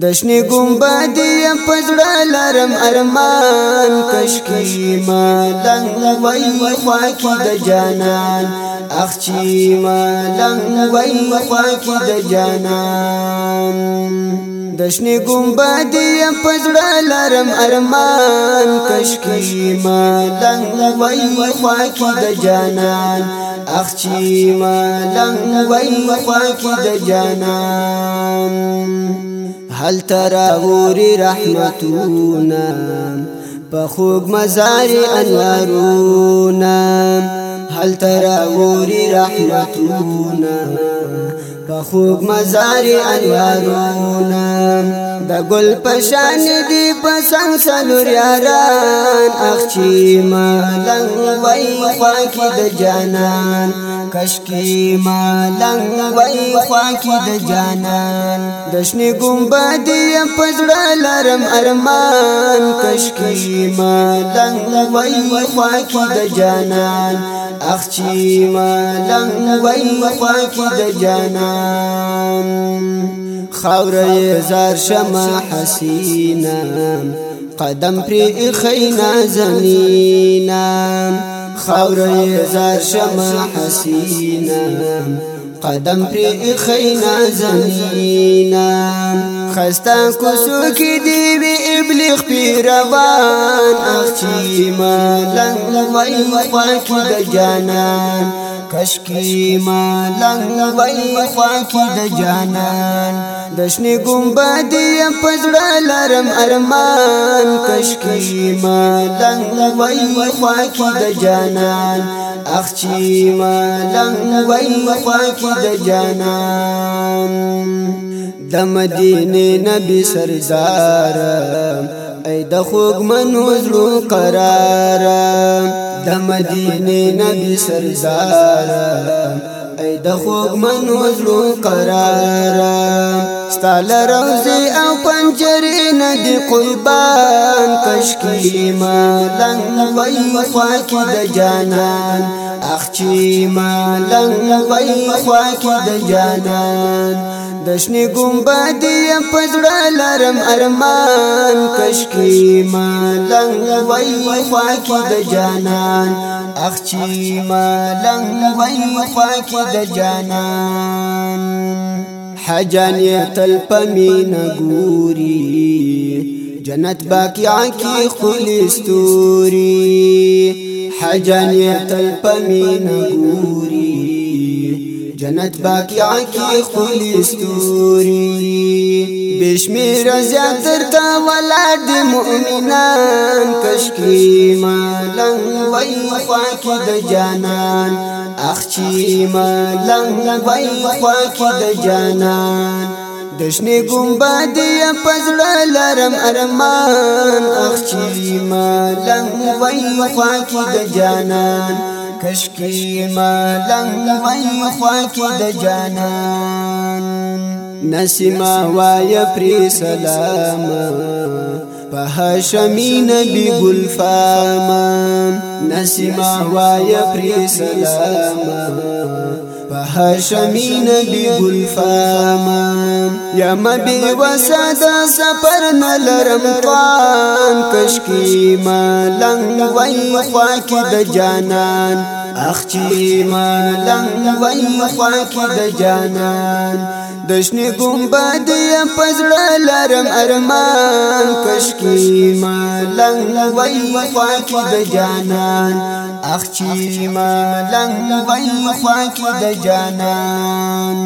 دشنی گمبادی پزړه لرم ارمان کشکی ما لنګ وای خواکی د جانان اخچی ما لنګ وای خواکی د جانان دشنی گمبادی پزړه لرم ارمان کشکی ما لنګ وای خواکی د جانان اخچی ما لنګ وای خواکی د جانان هل ترى غوري رحمتونا بخوك مزاري مزار هل تراوري رحمتونا پخوک مزاری انوارونا دا گل پشان دی پسنگ سلور یاران اخچی مالنگ وی خواکی د جانان کشکی مالنگ وی خواکی د جانان دشنی گمبا دی پزڑا لرم ارمان کشکی مالنگ وی خواکی د جانان اخچی ملنګ وای خوا کې د جانان خاورې زار شمع حسینا قدم پر خینا زمینا خاورې زار شمع حسینا قدم پر خینا زمینا خستا کوسو کې دی وی ابلیغ پیروان اخچی مالنګ وای خوا کې د جانان کشکی مالنګ وای خوا کې د جانان دشنې ګمبد پزړه لرم ارمان کشکی مالنګ وای خوا کې د جانان اخچی مالنګ وای خوا کې د جانان د مدینه نبی سردار ای د خوګ منوزلو قرار د مدینه نبی سردار ای د خوګ منوزلو قرار ستال روزي او پنجرې نه دی قربان کشکی مالنګ وای خوا کی د جانان اخچی مالنګ وای خوا کی د جانان دشنی گمبادی پزړه لرم ارمان کشکی مالنګ وای خواکی د جانان اخچی مالنګ وای خواکی د جانان حجان یتل پمین ګوري جنت باقیع کی خلستوري حجان یتل پمین ګوري جنت باقیا کی خلی ستوری بشمیر زیادر تا ولاد مؤمنان کشکی مالن وی خواکی د جانان اخچی مالن وی خواکی د جانان دشنی گمبادی پزړه لرم ارمان اخچی مالن وی خواکی د جانان کشکی ملنګ وای خوا کې د جانان ما وای پر سلام په هاشمی نبی ګل فاما ما وای پر سلام په هاشمي نبي ګل فاما یا مبي وسد سفر نلرم قام کشکی ما لنګ وای خوا کې د جانان اخچی ما لنګ وای خوا کې د جانان دشنه ګمبد زویا پزړه لرم ارمان کشکی مالنګ وای خواکی د جانان اخچی مالنګ وای خواکی د جانان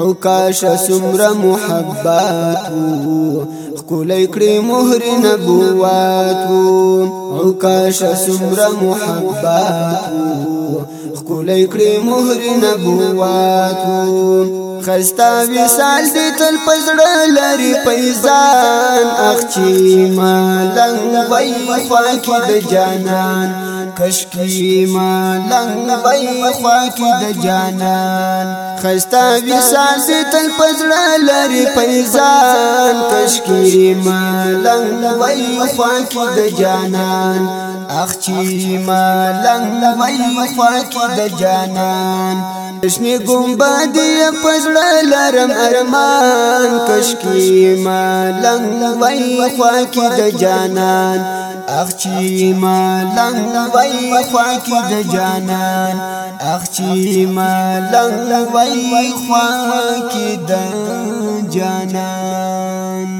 او کاش محبت مهر او کاش محبت مهر خستا وسال دې تل پزړه لري پیزان اخچی مالنګ وای خواکی د جانان کشکی مالنګ وای خواکی د جانان خستا وسال دې تل پزړه لري پیزان کشکی مالنګ وای خواکی د جانان اخ چی ملنګ وای خو د جانان شنه ګمبادي پزړه لرم ارمان کشکی ملنګ وای خو د جانان اخ چی ملنګ وای خو د جانان اخ چی ملنګ وای خو د جانان